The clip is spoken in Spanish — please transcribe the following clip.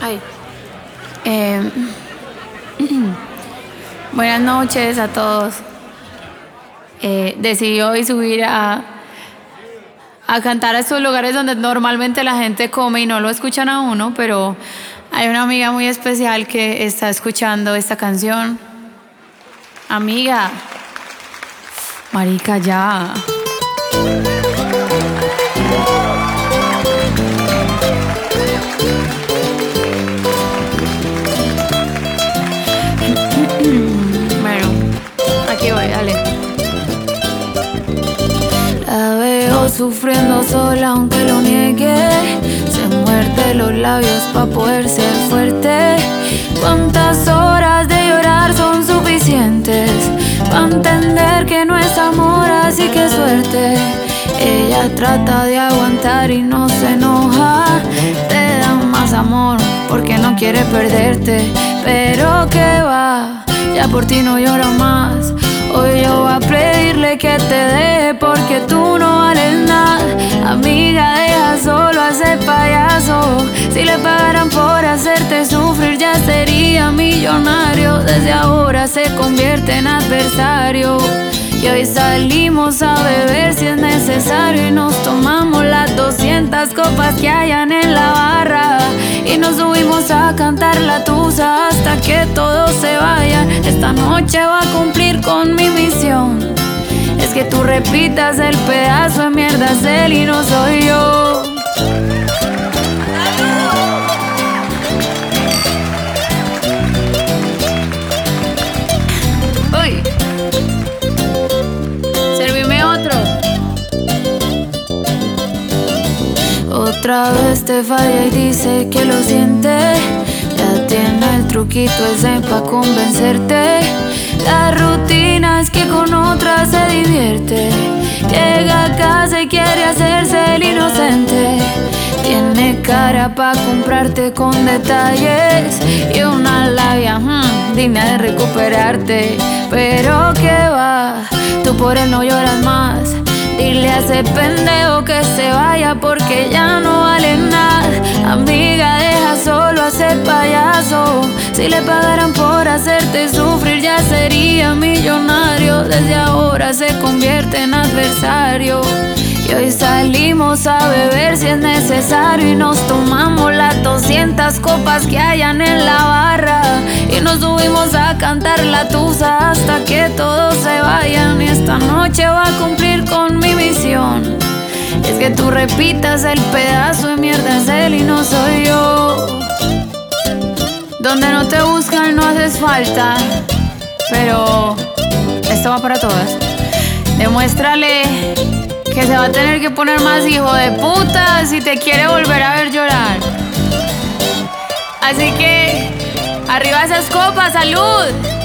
Ay. Em, buenas noches a todos. Eh, decidí hoy subir a, a cantar a estos lugares donde normalmente la gente come y no lo escuchan a uno, pero hay una amiga muy especial que está escuchando esta canción. Amiga, marica, ya. Dale. La veo sufriendo sola aunque lo niegue. Se muerde los labios para poder ser fuerte. ¿Cuántas horas de llorar son suficientes? Para entender que no es amor, así que suerte. Ella trata de aguantar y no se enoja. Te da más amor porque no quiere perderte. Pero que va, ya por ti no llora más. Hoy yo voy a pedirle que te deje porque tú no vales nada. Amiga, deja solo a ese payaso. Si le pagaran por hacerte sufrir, ya sería millonario. Desde ahora se convierte en adversario. Y hoy salimos a beber si es necesario y nos tomamos las 200 copas que hayan en la barra y nos subimos a cantar la tusa hasta que todos se vayan. Esta noche va a cumplir con mi misión. Es que tú repitas el pedazo de mierda es él y no soy yo. Servime otro. Otra vez te falla y dice que lo siente. Tiene el truquito ese pa' convencerte. La rutina es que con otra se divierte. Llega a casa y quiere hacerse el inocente. Tiene cara pa' comprarte con detalles y una labia hmm, digna de recuperarte. Pero que va, tú por él no lloras más. Dile a ese pendejo que se vaya porque ya no vale nada. Amiga, deja solo a ese payaso. Si le pagaran por hacerte sufrir, ya sería millonario. Desde ahora se convierte en adversario. Y hoy salimos a beber si es necesario y nos tomamos las 200 copas que hayan en la barra y nos subimos a cantar la tusa hasta que todos se vayan y esta noche va a cumplir. Es que tú repitas el pedazo de mierda es él y no soy yo. Donde no te buscan no haces falta, pero esto va para todas. Demuéstrale que se va a tener que poner más hijo de puta si te quiere volver a ver llorar. Así que, arriba esas copas, salud.